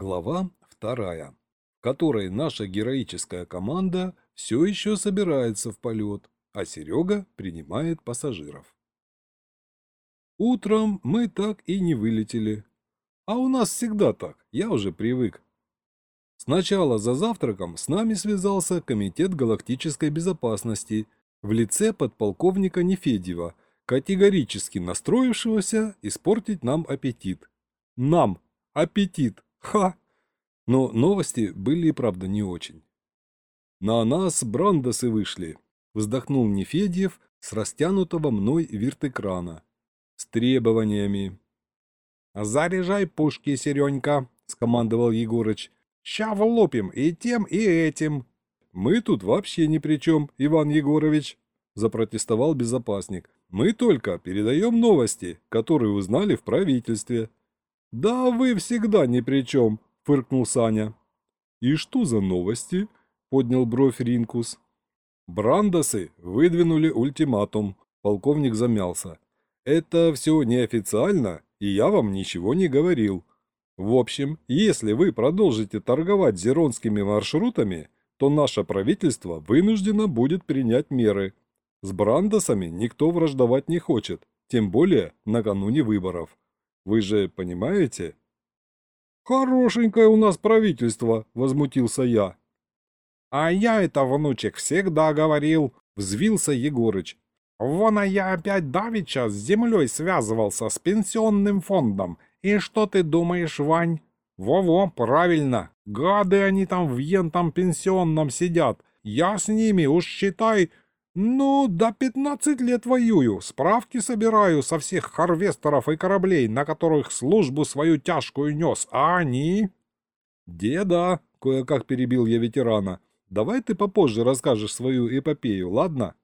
Глава вторая, в которой наша героическая команда все еще собирается в полет, а Серега принимает пассажиров. Утром мы так и не вылетели. А у нас всегда так, я уже привык. Сначала за завтраком с нами связался Комитет галактической безопасности в лице подполковника Нефедьева, категорически настроившегося испортить нам аппетит. Нам аппетит! Ха! Но новости были и правда не очень. На нас брандосы вышли, вздохнул Нефедьев с растянутого мной вирт-экрана. С требованиями. «Заряжай пушки, Серенька», — скомандовал Егорыч. «Ща влупим и тем, и этим». «Мы тут вообще ни при чем, Иван Егорович», — запротестовал безопасник. «Мы только передаем новости, которые узнали в правительстве». «Да вы всегда ни при чем», — фыркнул Саня. «И что за новости?» — поднял бровь Ринкус. «Брандосы выдвинули ультиматум», — полковник замялся. «Это все неофициально, и я вам ничего не говорил. В общем, если вы продолжите торговать зеронскими маршрутами, то наше правительство вынуждено будет принять меры. С брандосами никто враждовать не хочет, тем более накануне выборов. Вы же понимаете? Хорошенькое у нас правительство, возмутился я. А я это, внучек, всегда говорил, взвился Егорыч. Вон а я опять давеча с землей связывался, с пенсионным фондом. И что ты думаешь, Вань? Во-во, правильно. Гады они там в ентом пенсионном сидят. Я с ними, уж считай, «Ну, до пятнадцать лет воюю, справки собираю со всех харвестеров и кораблей, на которых службу свою тяжкую нес, а они...» «Деда», — кое-как перебил я ветерана, — «давай ты попозже расскажешь свою эпопею, ладно?»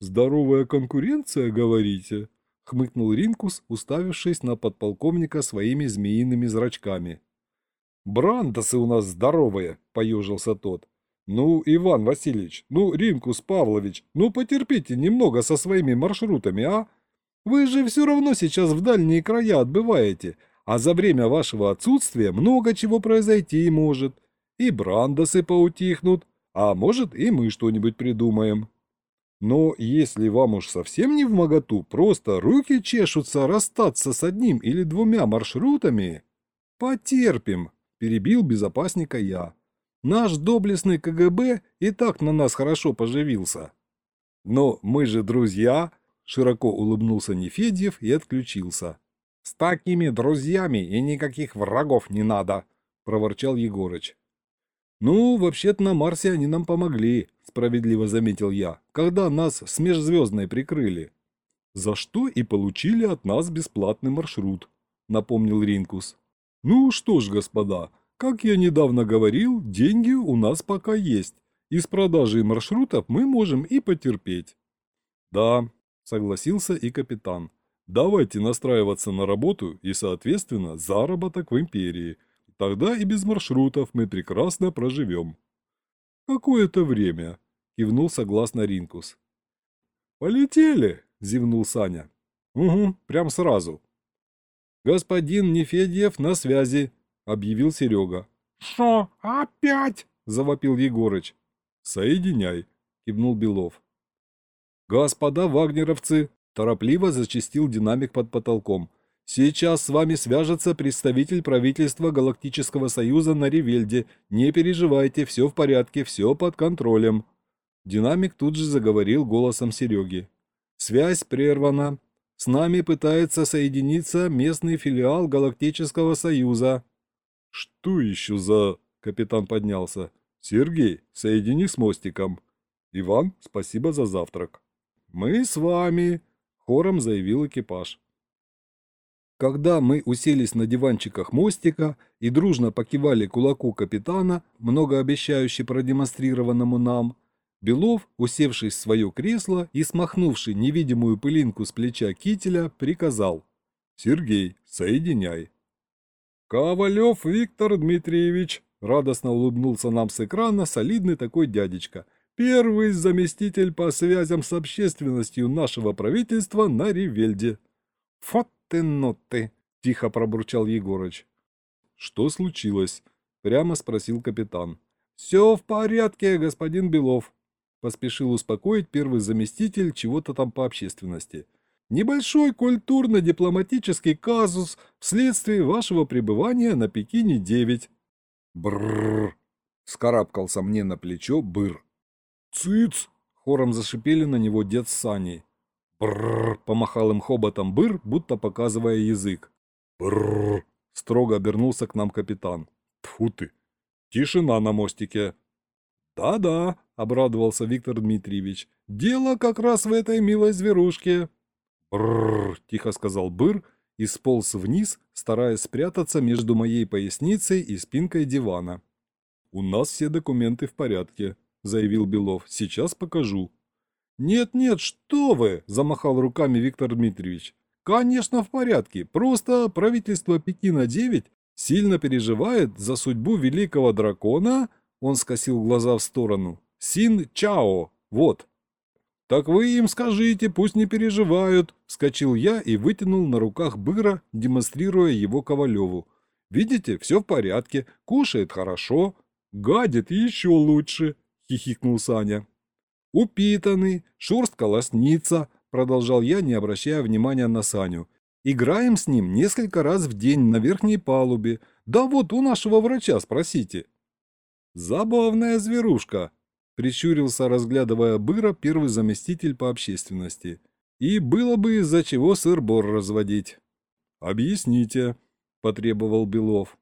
«Здоровая конкуренция, говорите?» — хмыкнул Ринкус, уставившись на подполковника своими змеиными зрачками. «Брандосы у нас здоровые!» — поежился тот. «Ну, Иван Васильевич, ну, Ринкус Павлович, ну потерпите немного со своими маршрутами, а? Вы же все равно сейчас в дальние края отбываете, а за время вашего отсутствия много чего произойти может. И брандосы поутихнут, а может и мы что-нибудь придумаем. Но если вам уж совсем не в моготу, просто руки чешутся расстаться с одним или двумя маршрутами, потерпим, перебил безопасника я. Наш доблестный КГБ и так на нас хорошо поживился. Но мы же друзья, широко улыбнулся Нефедьев и отключился. С такими друзьями и никаких врагов не надо, проворчал Егорыч. Ну, вообще-то на Марсе они нам помогли, справедливо заметил я, когда нас с межзвездной прикрыли. За что и получили от нас бесплатный маршрут, напомнил Ринкус. Ну что ж, господа, как я недавно говорил, деньги у нас пока есть. Из продажи маршрутов мы можем и потерпеть. Да, согласился и капитан. Давайте настраиваться на работу и, соответственно, заработок в империи. Тогда и без маршрутов мы прекрасно проживем. Какое-то время, кивнул согласно Ринкус. Полетели, зевнул Саня. Угу, прям сразу. Господин Нефедьев на связи, — объявил Серега. «Шо, опять?» — завопил Егорыч. «Соединяй», — кивнул Белов. «Господа вагнеровцы!» — торопливо зачистил динамик под потолком. «Сейчас с вами свяжется представитель правительства Галактического Союза на Ревельде. Не переживайте, все в порядке, все под контролем». Динамик тут же заговорил голосом Сереги. «Связь прервана. С нами пытается соединиться местный филиал Галактического Союза». «Что еще за...» — капитан поднялся. «Сергей, соедини с мостиком. Иван, спасибо за завтрак». «Мы с вами», — хором заявил экипаж. Когда мы уселись на диванчиках мостика и дружно покивали кулаку капитана, многообещающе продемонстрированному нам, Белов, усевшись в свое кресло и смахнувший невидимую пылинку с плеча кителя, приказал «Сергей, соединяй». «Ковалев Виктор Дмитриевич», — радостно улыбнулся нам с экрана солидный такой дядечка, «первый заместитель по связям с общественностью нашего правительства на Ревельде». «Вот ты ну ты», — тихо пробурчал Егорыч. Что случилось? Прямо спросил капитан. Все в порядке, господин Белов. Поспешил успокоить первый заместитель чего-то там по общественности. Небольшой культурно-дипломатический казус вследствие вашего пребывания на Пекине-9. Бррр. Скарабкался мне на плечо быр. Цыц! Хором зашипели на него дед с Саней. Бррр! Помахал им хоботом быр, будто показывая язык. Бррр! Строго обернулся к нам капитан. Тьфу ты! Тишина на мостике. Да-да, обрадовался Виктор Дмитриевич. Дело как раз в этой милой зверушке. Бррр! Тихо сказал быр и сполз вниз, стараясь спрятаться между моей поясницей и спинкой дивана. «У нас все документы в порядке», – заявил Белов. «Сейчас покажу». «Нет-нет, что вы!» – замахал руками Виктор Дмитриевич. «Конечно, в порядке. Просто правительство Пекина-9 сильно переживает за судьбу великого дракона...» Он скосил глаза в сторону. «Син Чао. Вот». «Так вы им скажите, пусть не переживают», – вскочил я и вытянул на руках быра, демонстрируя его Ковалеву. «Видите, все в порядке, кушает хорошо, гадит еще лучше», – хихикнул Саня. «Упитанный, шерстка лоснится», – продолжал я, не обращая внимания на Саню. «Играем с ним несколько раз в день на верхней палубе. Да вот у нашего врача спросите». «Забавная зверушка», – прищурился, разглядывая быра первый заместитель по общественности. «И было бы из-за чего сыр-бор разводить». «Объясните», – потребовал Белов.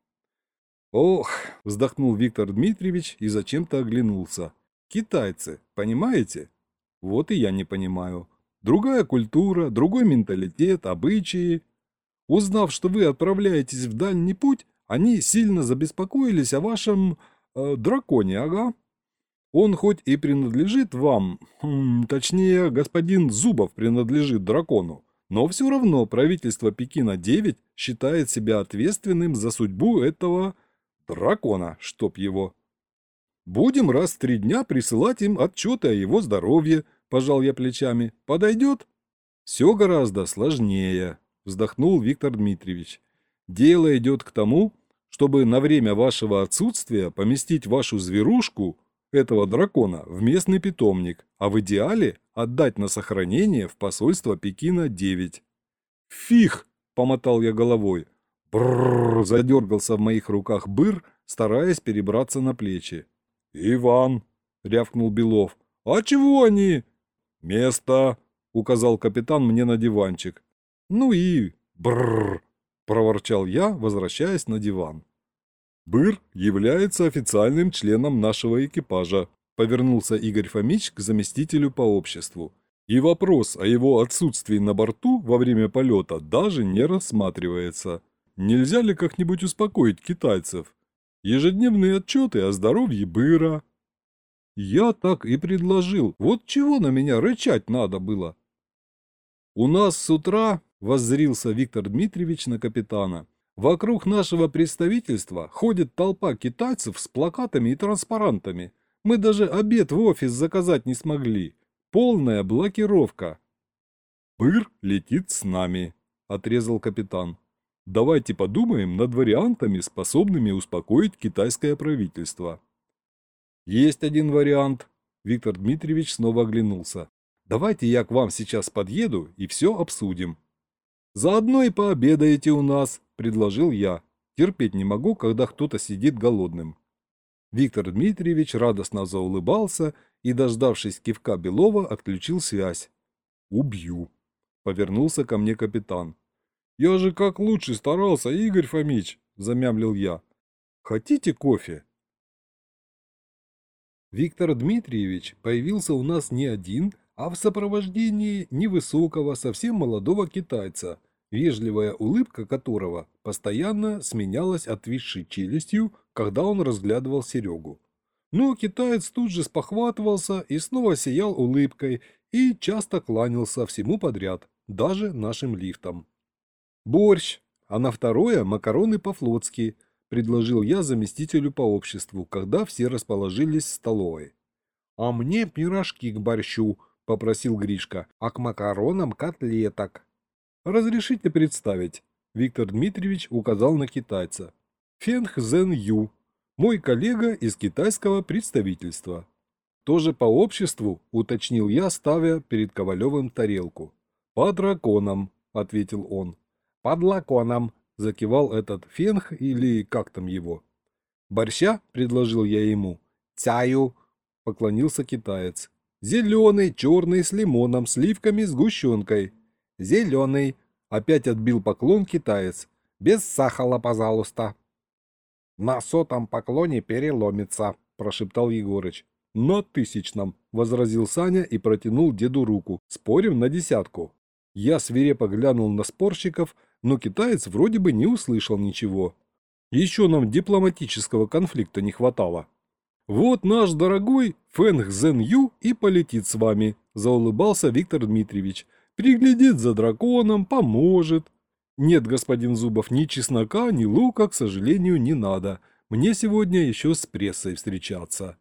«Ох», – вздохнул Виктор Дмитриевич и зачем-то оглянулся. «Китайцы, понимаете?» «Вот и я не понимаю. Другая культура, другой менталитет, обычаи. Узнав, что вы отправляетесь в дальний путь, они сильно забеспокоились о вашем... Э, драконе, ага. Он хоть и принадлежит вам, хм, точнее, господин Зубов принадлежит дракону, но все равно правительство Пекина-9 считает себя ответственным за судьбу этого Дракона, чтоб его. Будем раз в три дня присылать им отчеты о его здоровье, пожал я плечами. Подойдет? Все гораздо сложнее, вздохнул Виктор Дмитриевич. Дело идет к тому, чтобы на время вашего отсутствия поместить вашу зверушку, этого дракона, в местный питомник, а в идеале отдать на сохранение в посольство Пекина-9. «Фиг!» – помотал я головой. Бррр, задергался в моих руках быр, стараясь перебраться на плечи. «Иван!» — рявкнул Белов. «А чего они?» «Место!» — указал капитан мне на диванчик. «Ну и... бррр!» — проворчал я, возвращаясь на диван. «Быр является официальным членом нашего экипажа», — повернулся Игорь Фомич к заместителю по обществу. «И вопрос о его отсутствии на борту во время полета даже не рассматривается. Нельзя ли как-нибудь успокоить китайцев? Ежедневные отчеты о здоровье быра. Я так и предложил. Вот чего на меня рычать надо было. У нас с утра, воззрился Виктор Дмитриевич на капитана, вокруг нашего представительства ходит толпа китайцев с плакатами и транспарантами. Мы даже обед в офис заказать не смогли. Полная блокировка. «Быр летит с нами», — отрезал капитан. Давайте подумаем над вариантами, способными успокоить китайское правительство. Есть один вариант. Виктор Дмитриевич снова оглянулся. Давайте я к вам сейчас подъеду и все обсудим. Заодно и пообедаете у нас, предложил я. Терпеть не могу, когда кто-то сидит голодным. Виктор Дмитриевич радостно заулыбался и, дождавшись кивка Белова, отключил связь. «Убью», — повернулся ко мне капитан. «Я же как лучше старался, Игорь Фомич!» – замямлил я. «Хотите кофе?» Виктор Дмитриевич появился у нас не один, а в сопровождении невысокого, совсем молодого китайца, вежливая улыбка которого постоянно сменялась отвисшей челюстью, когда он разглядывал Серегу. Но китаец тут же спохватывался и снова сиял улыбкой и часто кланялся всему подряд, даже нашим лифтам. «Борщ, а на второе макароны по-флотски», – предложил я заместителю по обществу, когда все расположились в столовой. «А мне пирожки к борщу», – попросил Гришка, – «а к макаронам котлеток». «Разрешите представить», – Виктор Дмитриевич указал на китайца. Фенг Зен Ю, мой коллега из китайского представительства. Тоже по обществу, уточнил я, ставя перед Ковалевым тарелку. По драконам, ответил он. По драконам, закивал этот Фенг или как там его. Борща, предложил я ему. Цаю, поклонился китаец. Зеленый, черный, с лимоном, сливками, сгущенкой. Зеленый, опять отбил поклон китаец. Без сахара, пожалуйста. На сотом поклоне переломится, прошептал Егорыч. На тысячном, возразил Саня и протянул деду руку. Спорим на десятку. Я свирепо глянул на спорщиков, но китаец вроде бы не услышал ничего. Еще нам дипломатического конфликта не хватало. «Вот наш дорогой Фэнг Зен Ю и полетит с вами», – заулыбался Виктор Дмитриевич. «Приглядит за драконом, поможет». «Нет, господин Зубов, ни чеснока, ни лука, к сожалению, не надо. Мне сегодня еще с прессой встречаться».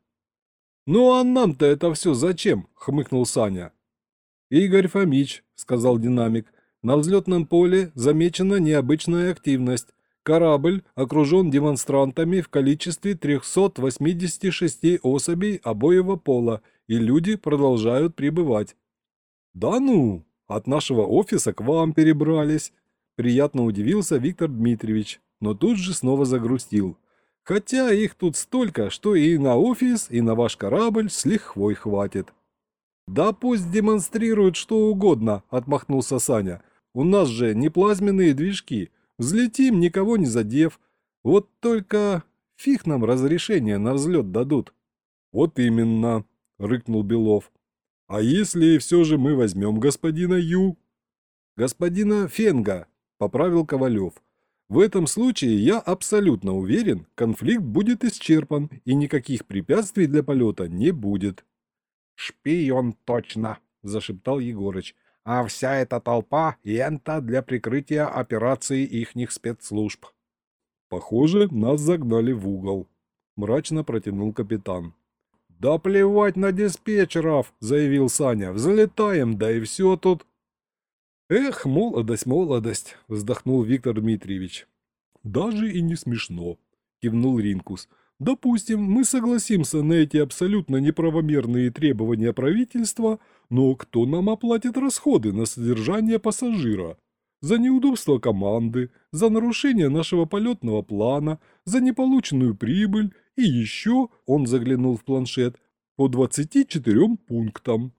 «Ну а нам-то это все зачем?» – хмыкнул Саня. «Игорь Фомич», – сказал динамик, – «на взлетном поле замечена необычная активность. Корабль окружен демонстрантами в количестве 386 особей обоего пола, и люди продолжают прибывать. «Да ну! От нашего офиса к вам перебрались!» Приятно удивился Виктор Дмитриевич, но тут же снова загрустил. «Хотя их тут столько, что и на офис, и на ваш корабль с лихвой хватит». «Да пусть демонстрируют что угодно», — отмахнулся Саня. «У нас же не плазменные движки, Взлетим, никого не задев. Вот только фиг нам разрешение на взлет дадут. Вот именно, рыкнул Белов. А если все же мы возьмем господина Ю? Господина Фенга, поправил Ковалев. В этом случае я абсолютно уверен, конфликт будет исчерпан и никаких препятствий для полета не будет. «Шпион точно!» – зашептал Егорыч а вся эта толпа – ента для прикрытия операции ихних спецслужб. Похоже, нас загнали в угол. Мрачно протянул капитан. «Да плевать на диспетчеров!» – заявил Саня. «Взлетаем, да и все тут!» «Эх, молодость, молодость!» – вздохнул Виктор Дмитриевич. «Даже и не смешно!» – кивнул Ринкус. «Допустим, мы согласимся на эти абсолютно неправомерные требования правительства – но кто нам оплатит расходы на содержание пассажира? За неудобство команды, за нарушение нашего полетного плана, за неполученную прибыль и еще, он заглянул в планшет, по 24 пунктам.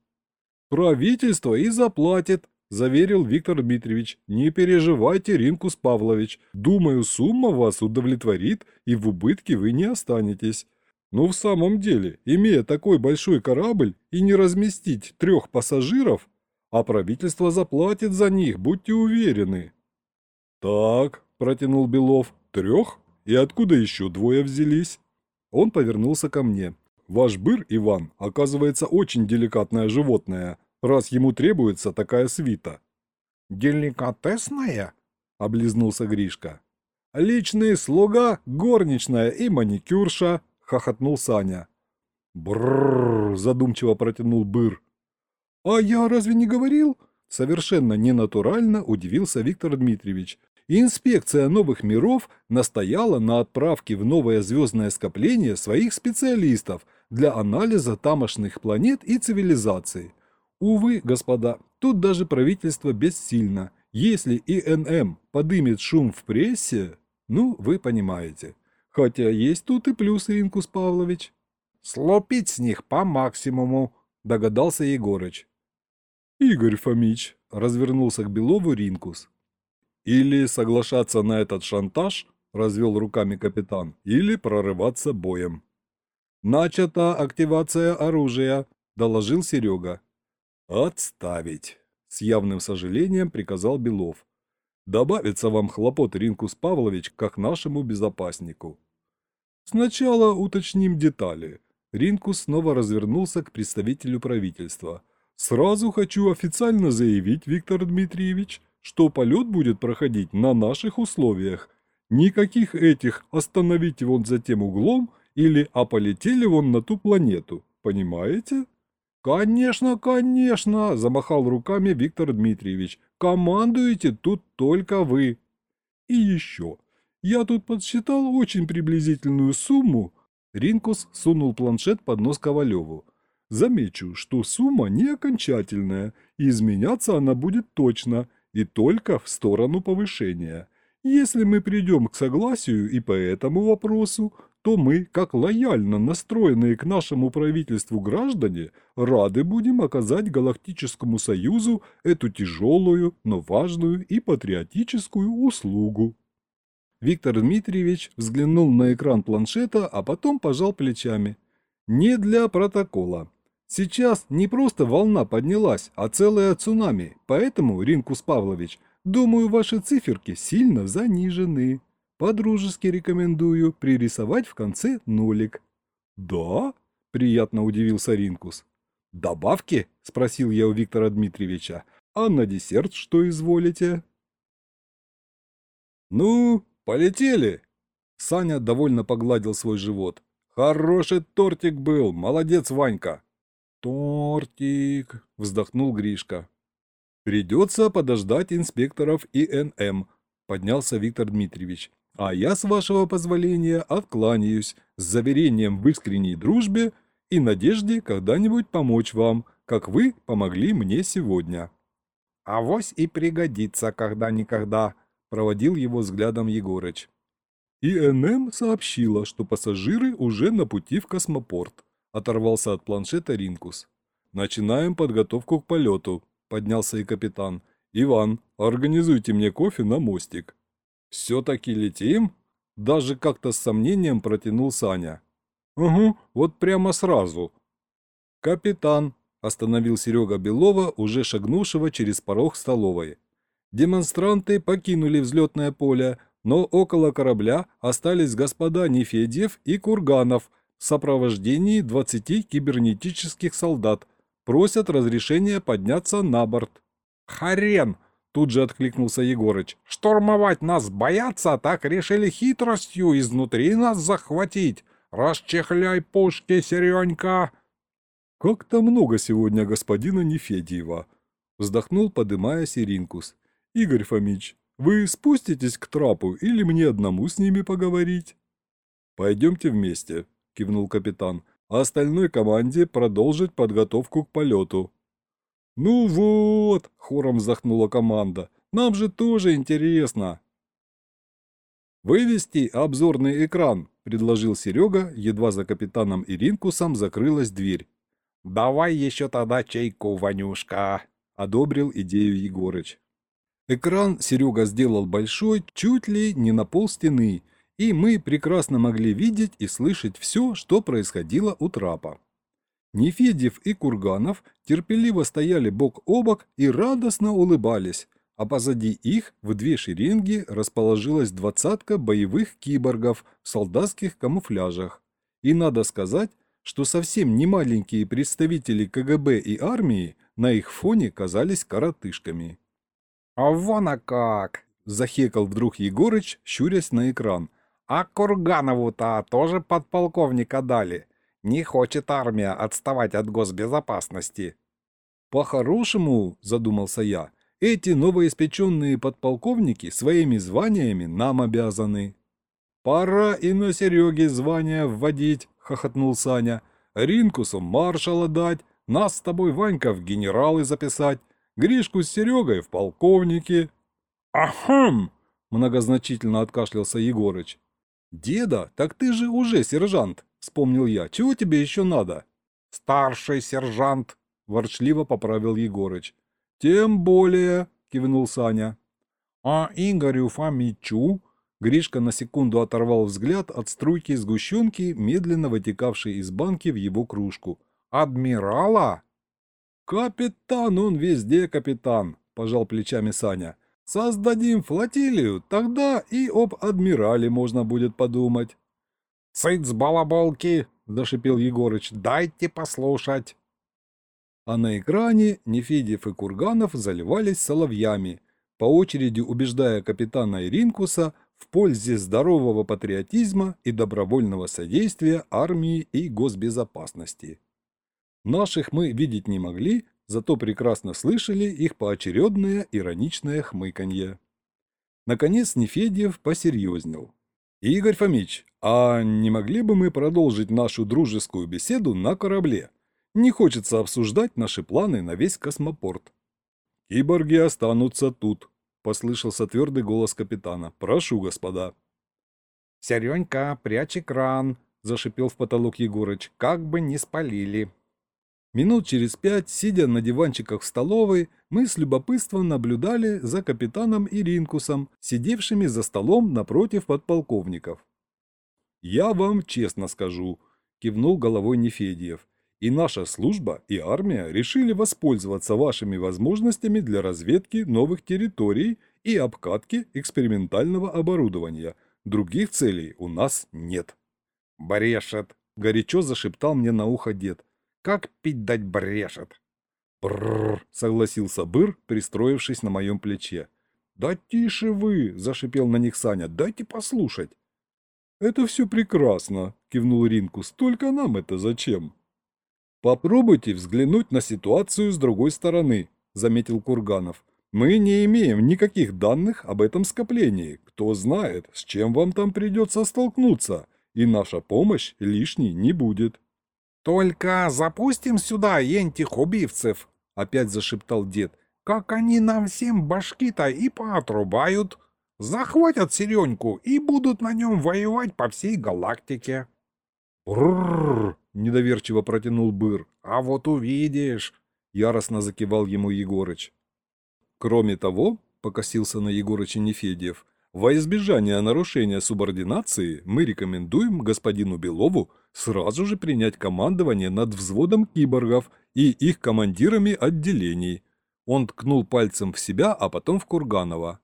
Правительство и заплатит, заверил Виктор Дмитриевич. Не переживайте, Ринкус Павлович. Думаю, сумма вас удовлетворит и в убытке вы не останетесь. Но в самом деле, имея такой большой корабль и не разместить трех пассажиров, а правительство заплатит за них, будьте уверены. Так, протянул Белов, трех? И откуда еще двое взялись? Он повернулся ко мне. Ваш быр, Иван, оказывается очень деликатное животное, раз ему требуется такая свита. Деликатесная? Облизнулся Гришка. Личный слуга, горничная и маникюрша, хохотнул Саня. Бррр, задумчиво протянул Быр. А я разве не говорил? Совершенно ненатурально удивился Виктор Дмитриевич. Инспекция новых миров настояла на отправке в новое звездное скопление своих специалистов для анализа тамошних планет и цивилизаций. Увы, господа, тут даже правительство бессильно. Если ИНМ подымет шум в прессе, ну, вы понимаете. Хотя есть тут и плюсы, Инкус Павлович. Слопить с них по максимуму, догадался Егорыч. Игорь Фомич, развернулся к Белову Ринкус. Или соглашаться на этот шантаж, развел руками капитан, или прорываться боем. Начата активация оружия, доложил Серега. Отставить, с явным сожалением приказал Белов. Добавится вам хлопот, Ринкус Павлович, как нашему безопаснику. Сначала уточним детали. Ринкус снова развернулся к представителю правительства. Сразу хочу официально заявить, Виктор Дмитриевич, что полет будет проходить на наших условиях. Никаких этих «остановите вон за тем углом» или «а полетели вон на ту планету». Понимаете? «Конечно, конечно!» – замахал руками Виктор Дмитриевич. «Командуете тут только вы!» «И еще. Я тут подсчитал очень приблизительную сумму. Ринкус сунул планшет под нос Ковалеву. Замечу, что сумма не окончательная, и изменяться она будет точно, и только в сторону повышения. Если мы придем к согласию и по этому вопросу, то мы, как лояльно настроенные к нашему правительству граждане, рады будем оказать Галактическому Союзу эту тяжелую, но важную и патриотическую услугу. Виктор Дмитриевич взглянул на экран планшета, а потом пожал плечами. Не для протокола. Сейчас не просто волна поднялась, а целое цунами, поэтому, Ринкус Павлович, думаю, ваши циферки сильно занижены. Подружески рекомендую пририсовать в конце нолик. Да? Приятно удивился Ринкус. Добавки? Спросил я у Виктора Дмитриевича. А на десерт что изволите? Ну, полетели. Саня довольно погладил свой живот. Хороший тортик был, молодец, Ванька. Тортик, вздохнул Гришка. Придется подождать инспекторов ИНМ, поднялся Виктор Дмитриевич. А я, с вашего позволения, откланяюсь с заверением в искренней дружбе и надежде когда-нибудь помочь вам, как вы помогли мне сегодня. «Авось и пригодится когда-никогда», – проводил его взглядом Егорыч. ИНМ сообщила, что пассажиры уже на пути в космопорт. Оторвался от планшета Ринкус. «Начинаем подготовку к полету», – поднялся и капитан. «Иван, организуйте мне кофе на мостик». «Все-таки летим?» Даже как-то с сомнением протянул Саня. «Угу, вот прямо сразу». «Капитан», – остановил Серега Белова, уже шагнувшего через порог столовой. Демонстранты покинули взлетное поле, но около корабля остались господа Нефедьев и Курганов сопровождении 20 кибернетических солдат. Просят разрешения подняться на борт. «Харен!» Тут же откликнулся Егорыч. «Штурмовать нас боятся, так решили хитростью изнутри нас захватить. Расчехляй пушки, Серенька!» «Как-то много сегодня господина Нефедьева», — вздохнул, подымая Сиринкус. «Игорь Фомич, вы спуститесь к трапу или мне одному с ними поговорить?» «Пойдемте вместе», — кивнул капитан, «а остальной команде продолжить подготовку к полету». «Ну вот!» – хором вздохнула команда. «Нам же тоже интересно!» «Вывести обзорный экран», – предложил Серега, едва за капитаном Иринкусом закрылась дверь. «Давай еще тогда чайку, Ванюшка», – одобрил идею Егорыч. Экран Серега сделал большой, чуть ли не на пол стены, и мы прекрасно могли видеть и слышать все, что происходило у трапа. Нефедев и Курганов терпеливо стояли бок о бок и радостно улыбались, а позади их в две шеренги расположилась двадцатка боевых киборгов в солдатских камуфляжах. И надо сказать, что совсем не маленькие представители КГБ и армии на их фоне казались коротышками. «А вон а как!» – захекал вдруг Егорыч, щурясь на экран. «А Курганову-то тоже подполковника дали!» Не хочет армия отставать от госбезопасности. По-хорошему, задумался я, эти новоиспеченные подполковники своими званиями нам обязаны. Пора и на Сереге звания вводить, хохотнул Саня. Ринкусу маршала дать, нас с тобой, Ванька, в генералы записать, Гришку с Серегой в полковники. Ахм! Многозначительно откашлялся Егорыч. Деда, так ты же уже сержант, Вспомнил я. Чего тебе еще надо? Старший сержант, ворчливо поправил Егорыч. Тем более, кивнул Саня. А Игорю Фомичу? Гришка на секунду оторвал взгляд от струйки сгущенки, медленно вытекавшей из банки в его кружку. «Адмирала?» «Капитан, он везде капитан», – пожал плечами Саня. «Создадим флотилию, тогда и об адмирале можно будет подумать». «Цыц, балаболки!» – зашипел Егорыч. «Дайте послушать!» А на экране Нефедьев и Курганов заливались соловьями, по очереди убеждая капитана Иринкуса в пользе здорового патриотизма и добровольного содействия армии и госбезопасности. Наших мы видеть не могли, зато прекрасно слышали их поочередное ироничное хмыканье. Наконец Нефедьев посерьезнел. Игорь Фомич, а не могли бы мы продолжить нашу дружескую беседу на корабле? Не хочется обсуждать наши планы на весь космопорт. Киборги останутся тут, послышался твердый голос капитана. Прошу, господа. Серенька, прячь экран, зашипел в потолок Егорыч, как бы не спалили. Минут через пять, сидя на диванчиках в столовой, мы с любопытством наблюдали за капитаном и Ринкусом, сидевшими за столом напротив подполковников. «Я вам честно скажу», – кивнул головой Нефедьев, «и наша служба, и армия решили воспользоваться вашими возможностями для разведки новых территорий и обкатки экспериментального оборудования. Других целей у нас нет». «Брешет», – горячо зашептал мне на ухо дед. Как пить дать брешет. Бррр, согласился Быр, пристроившись на моем плече. Да тише вы, зашипел на них Саня, дайте послушать. Это все прекрасно, кивнул Ринкус, только нам это зачем? Попробуйте взглянуть на ситуацию с другой стороны, заметил Курганов. Мы не имеем никаких данных об этом скоплении. Кто знает, с чем вам там придется столкнуться, и наша помощь лишней не будет. «Только запустим сюда ентих убивцев!» — опять зашептал дед. «Как они нам всем башки-то и поотрубают! Захватят Сереньку и будут на нем воевать по всей галактике!» «Брррр!» — недоверчиво протянул Быр. «А вот увидишь!» — яростно закивал ему Егорыч. «Кроме того, — покосился на Егорыча Нефедьев, — во избежание нарушения субординации мы рекомендуем господину Белову сразу же принять командование над взводом киборгов и их командирами отделений. Он ткнул пальцем в себя, а потом в Курганова.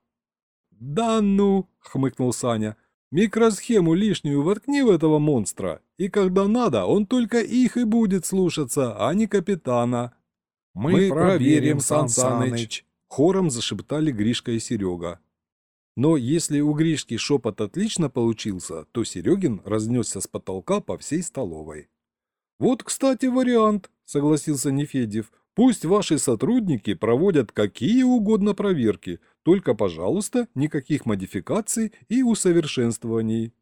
«Да ну!» — хмыкнул Саня. «Микросхему лишнюю воткни в этого монстра, и когда надо, он только их и будет слушаться, а не капитана». «Мы, Мы проверим, Сан Саныч!» — хором зашептали Гришка и Серега. Но если у Гришки шепот отлично получился, то Серегин разнесся с потолка по всей столовой. «Вот, кстати, вариант», — согласился Нефедев. «Пусть ваши сотрудники проводят какие угодно проверки, только, пожалуйста, никаких модификаций и усовершенствований».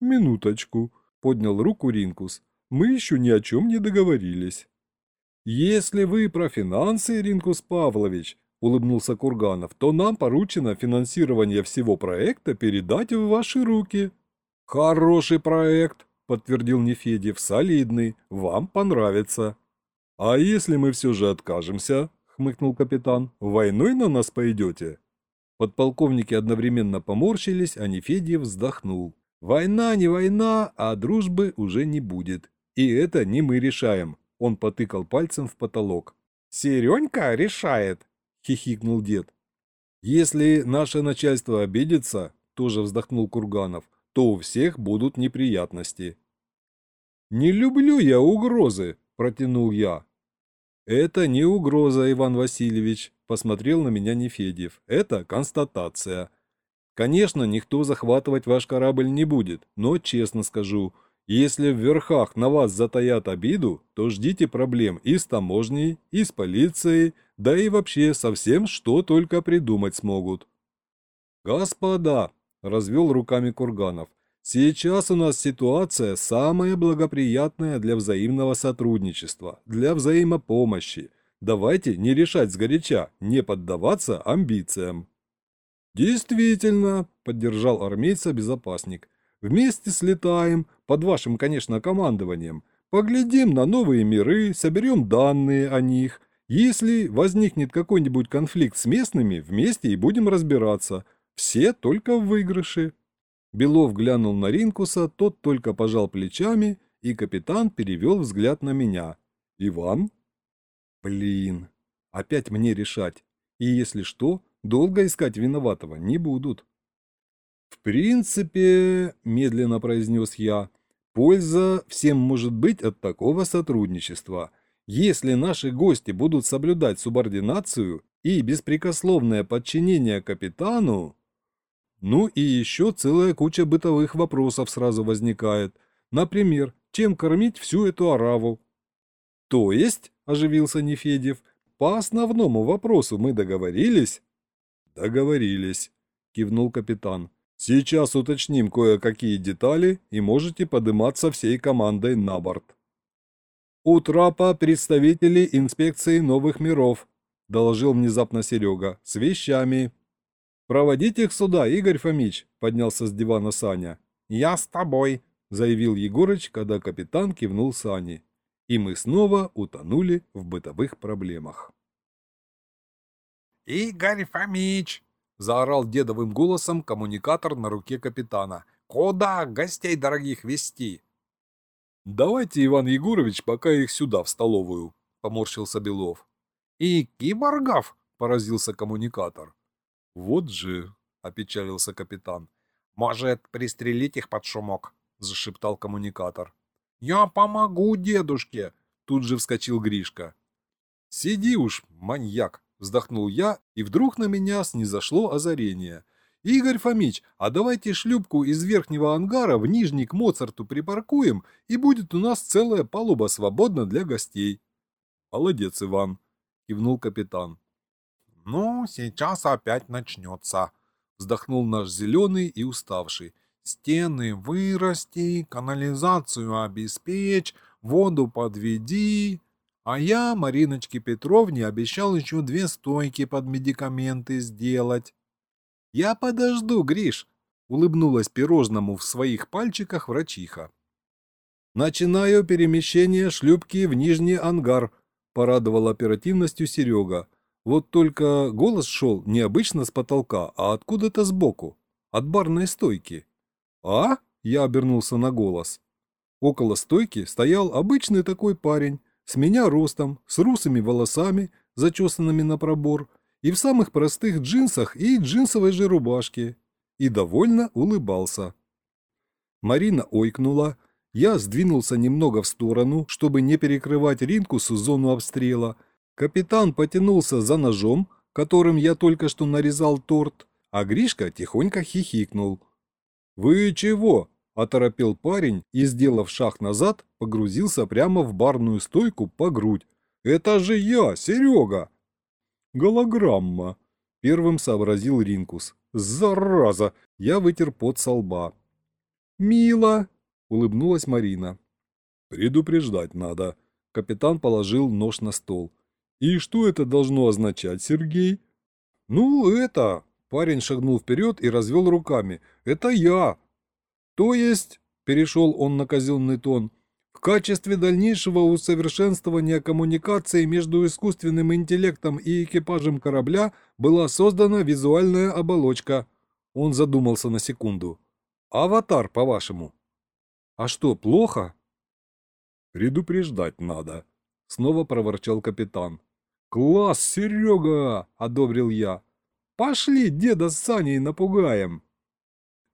«Минуточку», — поднял руку Ринкус. «Мы еще ни о чем не договорились». «Если вы про финансы, Ринкус Павлович, — улыбнулся Курганов, — то нам поручено финансирование всего проекта передать в ваши руки. — Хороший проект, — подтвердил Нефедев, — солидный, вам понравится. — А если мы все же откажемся, — хмыкнул капитан, — войной на нас пойдете? Подполковники одновременно поморщились, а Нефедьев вздохнул. Война не война, а дружбы уже не будет. И это не мы решаем. Он потыкал пальцем в потолок. «Серенька решает», — хихикнул дед. «Если наше начальство обидится, — тоже вздохнул Курганов, — то у всех будут неприятности». «Не люблю я угрозы», — протянул я. «Это не угроза, Иван Васильевич», — посмотрел на меня Нефедьев. «Это констатация. Конечно, никто захватывать ваш корабль не будет, но, честно скажу, — если в верхах на вас затаят обиду, то ждите проблем и с таможней, и с полицией, да и вообще со всем, что только придумать смогут. «Господа!» – развел руками Курганов. «Сейчас у нас ситуация самая благоприятная для взаимного сотрудничества, для взаимопомощи. Давайте не решать сгоряча, не поддаваться амбициям». «Действительно», – поддержал армейца безопасник, – Вместе слетаем, под вашим, конечно, командованием. Поглядим на новые миры, соберем данные о них. Если возникнет какой-нибудь конфликт с местными, вместе и будем разбираться. Все только в выигрыше». Белов глянул на Ринкуса, тот только пожал плечами, и капитан перевел взгляд на меня. «Иван?» «Блин, опять мне решать. И если что, долго искать виноватого не будут». «В принципе, — медленно произнес я, — польза всем может быть от такого сотрудничества. Если наши гости будут соблюдать субординацию и беспрекословное подчинение капитану, ну и еще целая куча бытовых вопросов сразу возникает. Например, чем кормить всю эту ораву? То есть, оживился Нефедев, по основному вопросу мы договорились? Договорились, кивнул капитан. Сейчас уточним кое-какие детали и можете подниматься всей командой на борт. У трапа представители инспекции новых миров, доложил внезапно Серега, с вещами. Проводите их сюда, Игорь Фомич, поднялся с дивана Саня. Я с тобой, заявил Егорыч, когда капитан кивнул Сане. И мы снова утонули в бытовых проблемах. «Игорь Фомич!» — заорал дедовым голосом коммуникатор на руке капитана. «Куда гостей дорогих вести?» «Давайте, Иван Егорович, пока их сюда, в столовую», — поморщился Белов. «И киборгов?» — поразился коммуникатор. «Вот же», — опечалился капитан. «Может, пристрелить их под шумок?» — зашептал коммуникатор. «Я помогу дедушке!» — тут же вскочил Гришка. «Сиди уж, маньяк!» — вздохнул я, и вдруг на меня снизошло озарение. «Игорь Фомич, а давайте шлюпку из верхнего ангара в нижний к Моцарту припаркуем, и будет у нас целая палуба свободна для гостей». «Молодец, Иван!» — кивнул капитан. «Ну, сейчас опять начнется», — вздохнул наш зеленый и уставший. «Стены вырасти, канализацию обеспечь, воду подведи». А я Мариночке Петровне обещал еще две стойки под медикаменты сделать. «Я подожду, Гриш», — улыбнулась пирожному в своих пальчиках врачиха. «Начинаю перемещение шлюпки в нижний ангар», — порадовал оперативностью Серега. Вот только голос шел не обычно с потолка, а откуда-то сбоку, от барной стойки. «А?» — я обернулся на голос. Около стойки стоял обычный такой парень, с меня ростом, с русыми волосами, зачесанными на пробор, и в самых простых джинсах и джинсовой же рубашке, и довольно улыбался. Марина ойкнула, я сдвинулся немного в сторону, чтобы не перекрывать Ринкусу зону обстрела. Капитан потянулся за ножом, которым я только что нарезал торт, а Гришка тихонько хихикнул. «Вы чего?» Оторопел парень и, сделав шаг назад, погрузился прямо в барную стойку по грудь. «Это же я, Серега!» «Голограмма!» — первым сообразил Ринкус. «Зараза!» — я вытер пот со лба. «Мило!» — улыбнулась Марина. «Предупреждать надо!» — капитан положил нож на стол. «И что это должно означать, Сергей?» «Ну, это...» — парень шагнул вперед и развел руками. «Это я! То есть, перешел он на казенный тон, в качестве дальнейшего усовершенствования коммуникации между искусственным интеллектом и экипажем корабля была создана визуальная оболочка. Он задумался на секунду. Аватар, по-вашему. А что, плохо? Предупреждать надо, снова проворчал капитан. Класс, Серега, одобрил я. Пошли деда с Саней напугаем.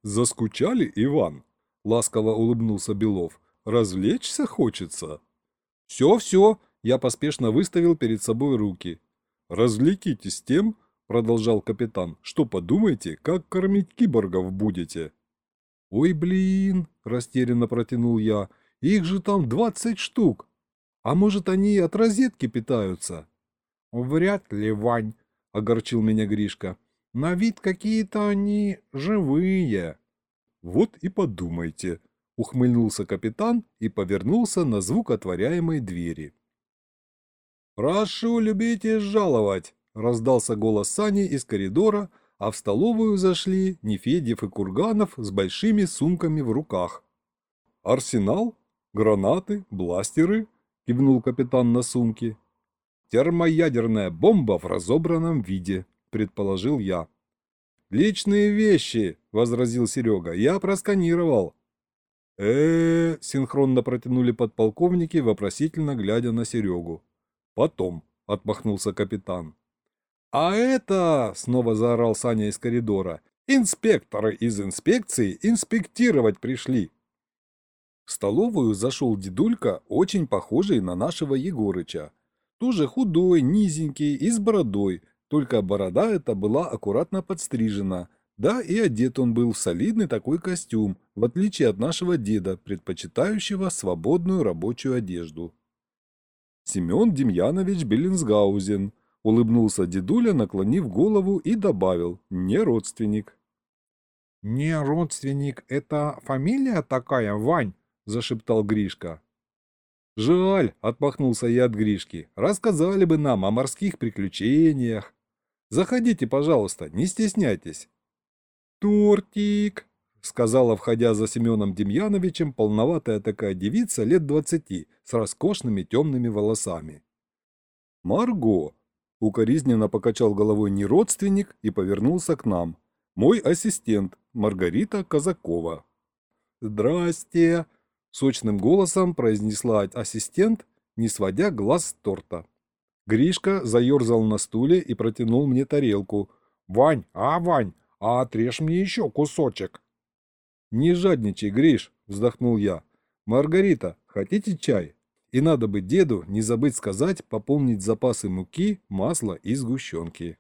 «Заскучали, Иван?» — ласково улыбнулся Белов. «Развлечься хочется?» «Все-все!» — я поспешно выставил перед собой руки. «Развлекитесь тем, — продолжал капитан, — что подумайте, как кормить киборгов будете?» «Ой, блин!» — растерянно протянул я. «Их же там двадцать штук! А может, они от розетки питаются?» «Вряд ли, Вань!» — огорчил меня Гришка. На вид какие-то они живые. Вот и подумайте, ухмыльнулся капитан и повернулся на звук отворяемой двери. «Прошу любить и жаловать!» — раздался голос Сани из коридора, а в столовую зашли Нефедев и Курганов с большими сумками в руках. «Арсенал? Гранаты? Бластеры?» — кивнул капитан на сумки. «Термоядерная бомба в разобранном виде», предположил я. «Личные вещи!» — возразил Серега. «Я просканировал». Э, синхронно протянули подполковники, вопросительно глядя на Серегу. «Потом», — отмахнулся капитан. «А это...» — снова заорал Саня из коридора. «Инспекторы из инспекции инспектировать пришли». В столовую зашел дедулька, очень похожий на нашего Егорыча. Тоже худой, низенький и с бородой, только борода эта была аккуратно подстрижена, да и одет он был в солидный такой костюм, в отличие от нашего деда, предпочитающего свободную рабочую одежду. Семен Демьянович Беллинсгаузен, улыбнулся дедуля, наклонив голову и добавил «не родственник». «Не родственник, это фамилия такая, Вань?» – зашептал Гришка. «Жаль», – отмахнулся я от Гришки, – «рассказали бы нам о морских приключениях. Заходите, пожалуйста, не стесняйтесь». «Тортик», — сказала, входя за Семеном Демьяновичем, полноватая такая девица лет двадцати с роскошными темными волосами. «Марго!» — укоризненно покачал головой не родственник и повернулся к нам. «Мой ассистент, Маргарита Казакова». «Здрасте!» Сочным голосом произнесла ассистент, не сводя глаз с торта. Гришка заерзал на стуле и протянул мне тарелку. «Вань, а, Вань, а отрежь мне еще кусочек!» «Не жадничай, Гриш!» – вздохнул я. «Маргарита, хотите чай?» И надо бы деду не забыть сказать пополнить запасы муки, масла и сгущенки.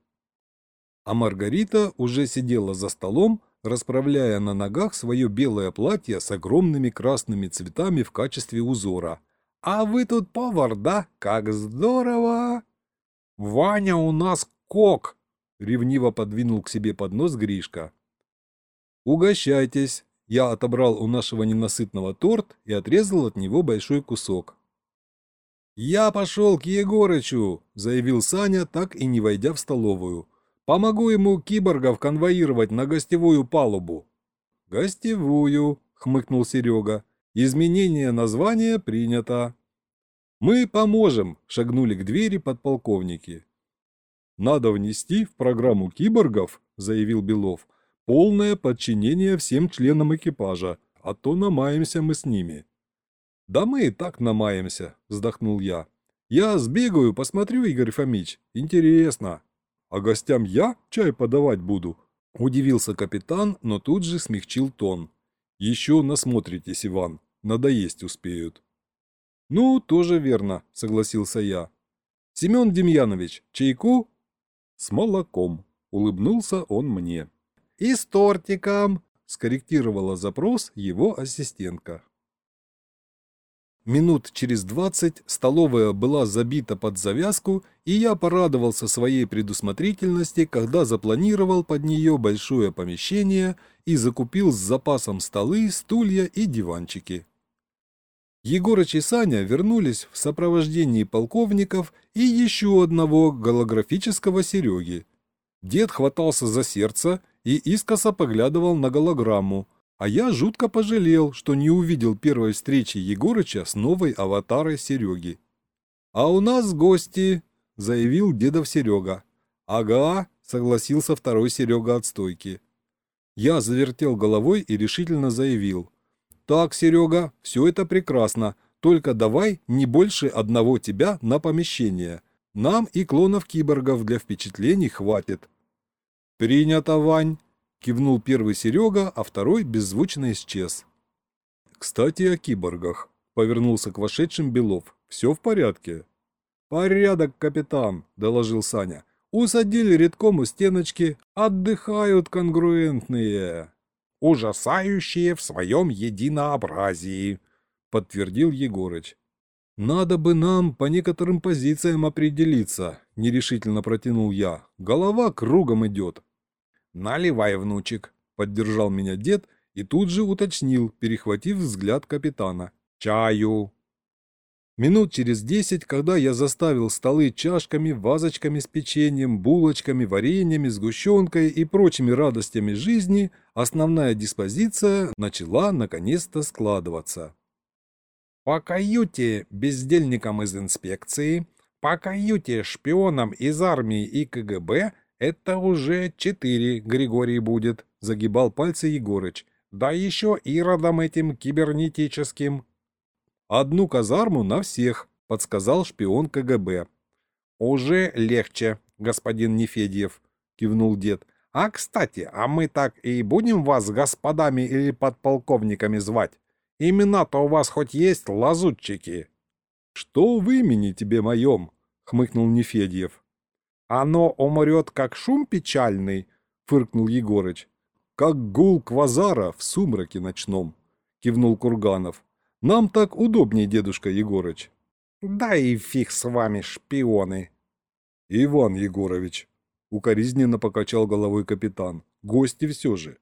А Маргарита уже сидела за столом, расправляя на ногах свое белое платье с огромными красными цветами в качестве узора. «А вы тут повар, да? Как здорово!» «Ваня у нас кок!» — ревниво подвинул к себе поднос Гришка. «Угощайтесь!» Я отобрал у нашего ненасытного торт и отрезал от него большой кусок. «Я пошел к Егорычу!» — заявил Саня, так и не войдя в столовую. Помогу ему киборгов конвоировать на гостевую палубу». «Гостевую», — хмыкнул Серега. «Изменение названия принято». «Мы поможем», — шагнули к двери подполковники. «Надо внести в программу киборгов», — заявил Белов, «полное подчинение всем членам экипажа, а то намаемся мы с ними». «Да мы и так намаемся», — вздохнул я. «Я сбегаю, посмотрю, Игорь Фомич. Интересно» а гостям я чай подавать буду?» Удивился капитан, но тут же смягчил тон. «Еще насмотритесь, Иван, надоесть успеют». «Ну, тоже верно», — согласился я. «Семен Демьянович, чайку?» «С молоком», — улыбнулся он мне. «И с тортиком», — скорректировала запрос его ассистентка. Минут через двадцать столовая была забита под завязку, и я порадовался своей предусмотрительности, когда запланировал под нее большое помещение и закупил с запасом столы, стулья и диванчики. Егорыч и Саня вернулись в сопровождении полковников и еще одного голографического Сереги. Дед хватался за сердце и искоса поглядывал на голограмму, а я жутко пожалел, что не увидел первой встречи Егорыча с новой аватарой Сереги. «А у нас гости», — заявил дедов Серега. «Ага», — согласился второй Серега от стойки. Я завертел головой и решительно заявил. «Так, Серега, все это прекрасно, только давай не больше одного тебя на помещение. Нам и клонов-киборгов для впечатлений хватит». «Принято, Вань», Кивнул первый Серега, а второй беззвучно исчез. «Кстати, о киборгах», — повернулся к вошедшим Белов. «Все в порядке?» «Порядок, капитан», — доложил Саня. «Усадили редком у стеночки. Отдыхают конгруентные». «Ужасающие в своем единообразии», — подтвердил Егорыч. «Надо бы нам по некоторым позициям определиться», — нерешительно протянул я. «Голова кругом идет. «Наливай, внучек», — поддержал меня дед и тут же уточнил, перехватив взгляд капитана. «Чаю!» Минут через десять, когда я заставил столы чашками, вазочками с печеньем, булочками, вареньями, сгущенкой и прочими радостями жизни, основная диспозиция начала наконец-то складываться. По каюте бездельникам из инспекции, по каюте шпионам из армии и КГБ «Это уже четыре, Григорий будет», — загибал пальцы Егорыч. «Да еще и родом этим кибернетическим». «Одну казарму на всех», — подсказал шпион КГБ. «Уже легче, господин Нефедьев», — кивнул дед. «А, кстати, а мы так и будем вас господами или подполковниками звать? Имена-то у вас хоть есть лазутчики?» «Что в имени тебе моем?» — хмыкнул Нефедьев. «Оно умрет, как шум печальный», — фыркнул Егорыч. «Как гул квазара в сумраке ночном», — кивнул Курганов. «Нам так удобнее, дедушка Егорыч». «Да и фиг с вами, шпионы!» «Иван Егорович», — укоризненно покачал головой капитан, — «гости все же».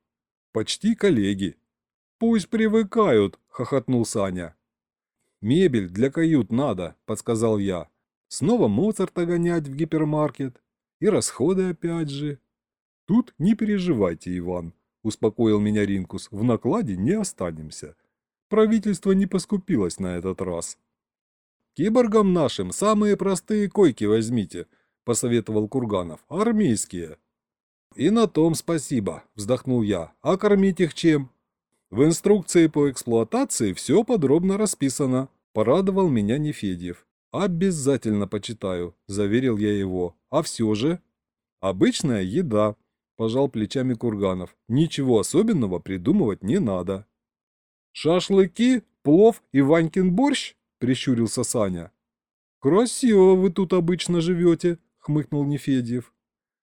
Почти коллеги. Пусть привыкают, хохотнул Саня. Мебель для кают надо, подсказал я. Снова Моцарта гонять в гипермаркет. И расходы опять же. Тут не переживайте, Иван, успокоил меня Ринкус. В накладе не останемся. Правительство не поскупилось на этот раз. Киборгам нашим самые простые койки возьмите, посоветовал Курганов. Армейские. И на том спасибо, вздохнул я. А кормить их чем? В инструкции по эксплуатации все подробно расписано, порадовал меня Нефедьев. «Обязательно почитаю», – заверил я его. «А все же?» «Обычная еда», – пожал плечами Курганов. «Ничего особенного придумывать не надо». «Шашлыки, плов и Ванькин борщ?» – прищурился Саня. «Красиво вы тут обычно живете», – хмыкнул Нефедьев.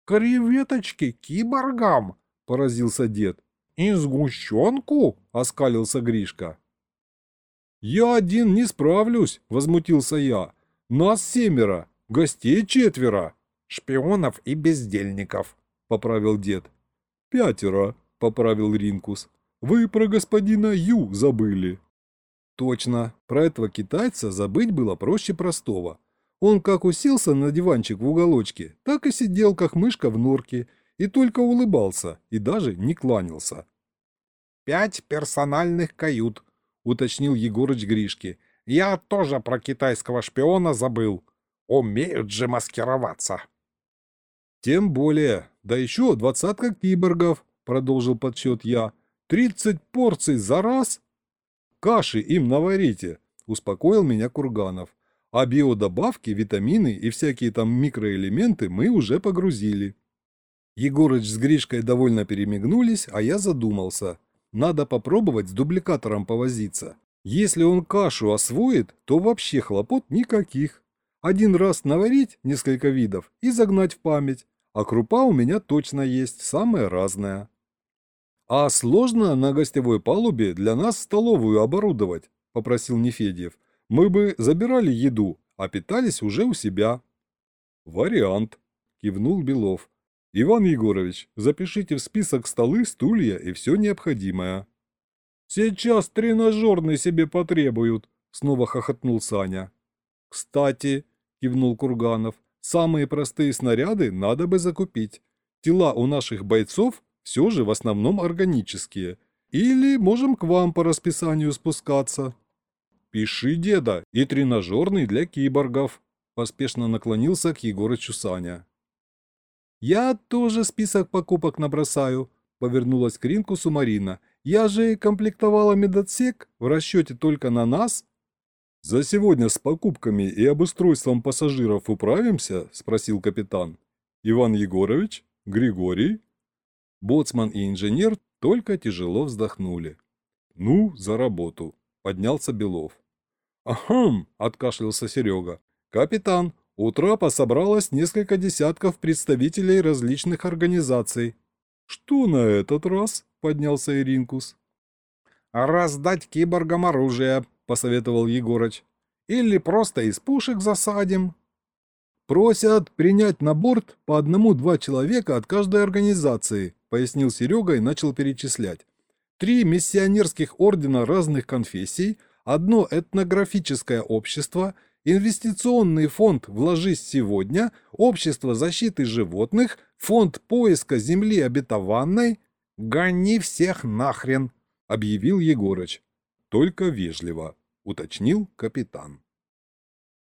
«Креветочки киборгам!» – поразился дед. «И сгущенку?» – оскалился Гришка. «Я один не справлюсь», — возмутился я. «Нас семеро, гостей четверо». «Шпионов и бездельников», — поправил дед. «Пятеро», — поправил Ринкус. «Вы про господина Ю забыли». Точно, про этого китайца забыть было проще простого. Он как уселся на диванчик в уголочке, так и сидел, как мышка в норке, и только улыбался, и даже не кланялся. «Пять персональных кают», уточнил Егорыч Гришки. «Я тоже про китайского шпиона забыл. Умеют же маскироваться». «Тем более. Да еще двадцатка киборгов», — продолжил подсчет я. «Тридцать порций за раз?» «Каши им наварите», — успокоил меня Курганов. «А биодобавки, витамины и всякие там микроэлементы мы уже погрузили». Егорыч с Гришкой довольно перемигнулись, а я задумался — надо попробовать с дубликатором повозиться. Если он кашу освоит, то вообще хлопот никаких. Один раз наварить несколько видов и загнать в память, а крупа у меня точно есть, самая разная. А сложно на гостевой палубе для нас столовую оборудовать, попросил Нефедьев. Мы бы забирали еду, а питались уже у себя. Вариант, кивнул Белов. Иван Егорович, запишите в список столы, стулья и все необходимое. Сейчас тренажерный себе потребуют, снова хохотнул Саня. Кстати, кивнул Курганов, самые простые снаряды надо бы закупить. Тела у наших бойцов все же в основном органические. Или можем к вам по расписанию спускаться. Пиши, деда, и тренажерный для киборгов. Поспешно наклонился к Егорычу Саня. «Я тоже список покупок набросаю», — повернулась к Ринкусу Марина. «Я же комплектовала медотсек в расчете только на нас». «За сегодня с покупками и обустройством пассажиров управимся?» — спросил капитан. «Иван Егорович? Григорий?» Боцман и инженер только тяжело вздохнули. «Ну, за работу», — поднялся Белов. «Ахам!» — откашлялся Серега. «Капитан, у трапа собралось несколько десятков представителей различных организаций. «Что на этот раз?» — поднялся Иринкус. «Раздать киборгам оружие», — посоветовал Егорыч. «Или просто из пушек засадим». «Просят принять на борт по одному-два человека от каждой организации», — пояснил Серега и начал перечислять. «Три миссионерских ордена разных конфессий, одно этнографическое общество — Инвестиционный фонд «Вложись сегодня», Общество защиты животных, Фонд поиска земли обетованной. «Гони всех нахрен», — объявил Егорыч. «Только вежливо», — уточнил капитан.